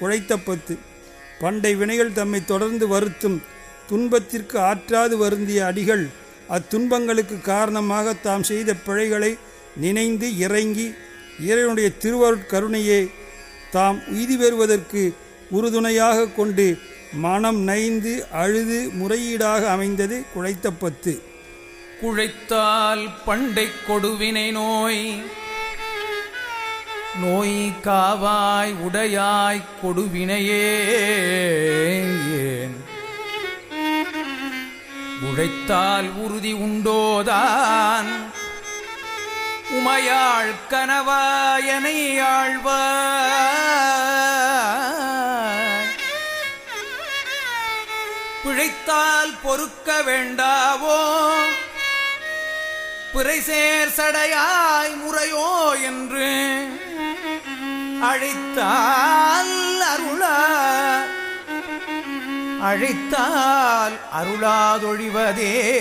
உழைத்த பத்து. பண்டை வினைகள் தம்மை தொடர்ந்து வருத்தும். துன்பத்திற்கு ஆற்றாது வருந்திய அடிகள் அத்துன்பங்களுக்கு காரணமாக தாம் செய்த பிழைகளை நினைந்து இறங்கி இறைவனுடைய திருவருட்கருணையே தாம் உய்தி பெறுவதற்கு உறுதுணையாக கொண்டு மனம் நைந்து அழுது முறையீடாக அமைந்தது குழைத்த பத்து. குழைத்தால் பண்டை கொடுவினை நோய் நோய் காவாய் உடையாய் கொடுவினையே. உழைத்தால் உறுதி உண்டோதான். உமையாள் கனவாயனை ஆழ்வாய் பிழைத்தால் பொறுக்க வேண்டாவோ? பிறைசேர் சடையாய் முறையோ என்று அழைத்தால் அருளா. அழைத்தால் அருளாதொழிவதே.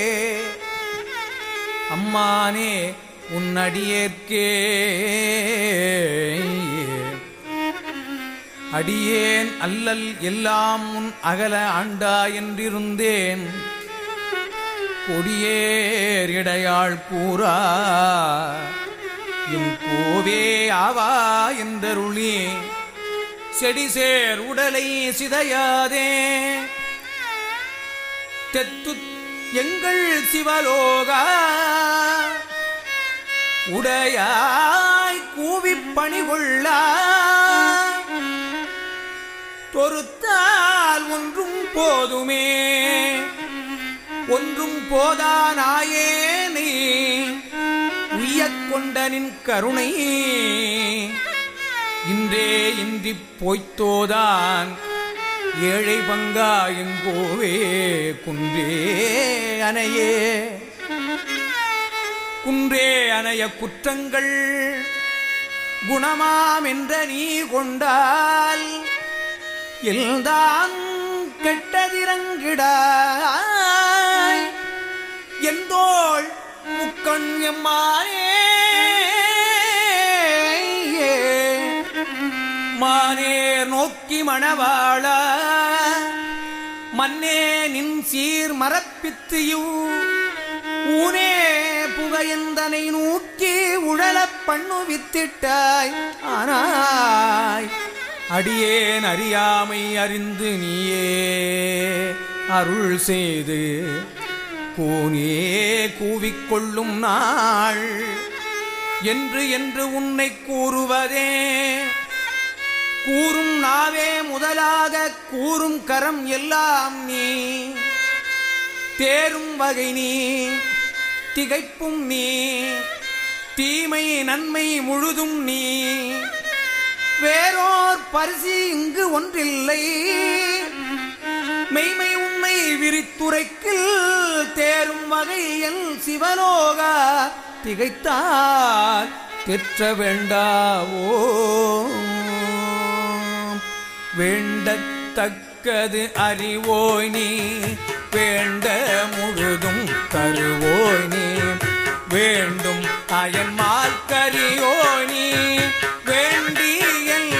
அம்மானே உன்னடியேற்கே அடியேன் அல்லல் எல்லாம் உன் அகல ஆண்டா என்றிருந்தேன். கொடியேர் இடையாள் கூறா. என்றருளி. செடிசேர் உடலை சிதையாதே. தெத்து எங்கள் சிவலோகா. உடையாய் கூவிப் பணிகொள்ளா. பொறுத்தால் ஒன்றும் போதுமே. ஒன்றும் போதானாயேனே உய்யக் கொண்டனின் கருணை. இன்றே இன்றிப் பொய்த்தோதான். ஏழை பங்கா எங்கோவே குன்றே அணையே. குன்றே அணைய குற்றங்கள் குணமாம் என்ற நீ கொண்டால் எல்தான் கெட்டதிரங்கிடாய் எந்தோள் முக்கண் எம்மானே நோக்கி மணவாழ மன்னே நின் சீர் மரப்பித்தியூ ஊனே புகையந்தனை நூக்கி உழலப் பண்ணு வித்திட்டாய். ஆனாய் அடியேன் அறியாமை அறிந்து நீயே. அருள் செய்து கூனே கூவிக்கொள்ளும் நாள். என்று என்று உன்னை கூறுவதே. கூறும் நாவே முதலாக கூறும் கரம் எல்லாம் நீ. தேரும் வகை நீ திகைப்பும் நீ. தீமை நன்மை முழுதும் நீ. வேறோர் பரிசு இங்கு ஒன்றில்லை. மெய்மை உண்மை விரித்துரைக்கில் தேரும் வகையில் சிவலோகா. திகைத்தால் பெற்ற வேண்டாவோ. வேண்டத்தக்கது அறிவோய் நீ வேண்ட முழுதும் தருவோய் நீ. வேண்டும் அயன்மால் நீ வேண்டியல்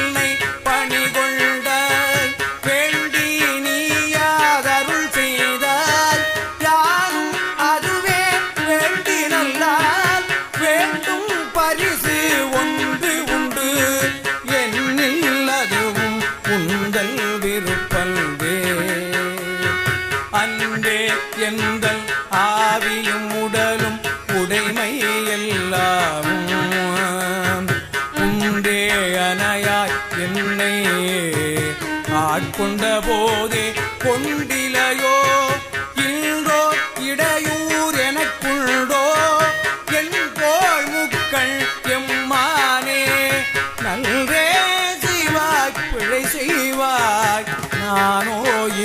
அன்பே எந்தல் ஆவியும் உடலும் உடைமை எல்லாம் உண்டே அணையாய் என்னை ஆட்கொண்ட போதே கொண்டிலையோ? இன்றோ இடையூர் எனக்குள்ளோ? என் கோள் முக்கள்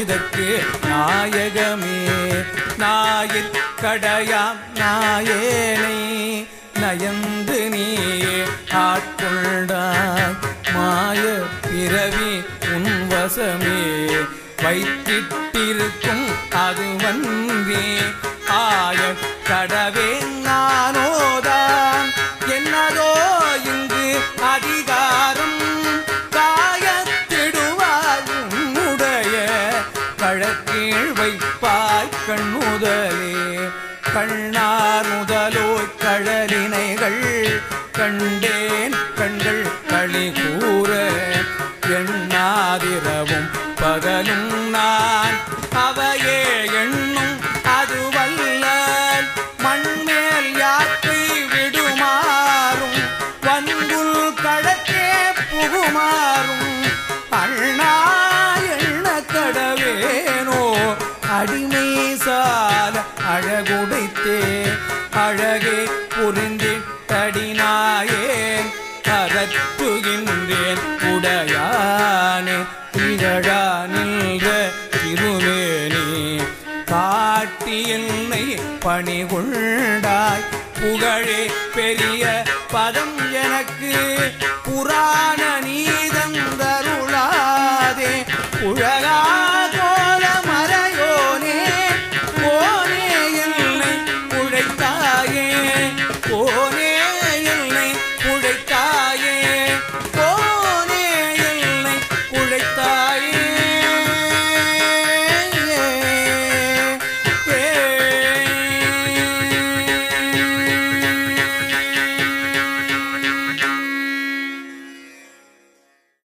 இதற்கு நாயகமே நாயில் கடையாம் நாயேனை நயந்து நீயே ஆட்கொண்டாய் மாய பிறவி உன் வசமே வைத்திட்டிருக்கும் அது வந்தே. ஆய கடவே நானோதான் கண்ணாய் கண் முதலே கண்ணார் முதலோ கழலினைகள் கண்டேன் கண்கள் களி கூற எண்ணாதிரவும் பகலும் நான். அவையே எண்ணும் அதுவல்ல மண்மேல் யாத்தை விடுமாறும் வன்புல் கடத்தே புகுமாறும். அண்ணா எண்ண கடவேனோ அடிம அழகுடைத்தே அழகே புரிந்திட்டடினாயேன் கரத்துகின்றேன் உடையானே திகழா நின்ற திருமேனி காட்டி என்னை பணி கொண்டாய் புகழே பெரிய பதம் எனக்கு புராண நீதந்தருளாதே உலகா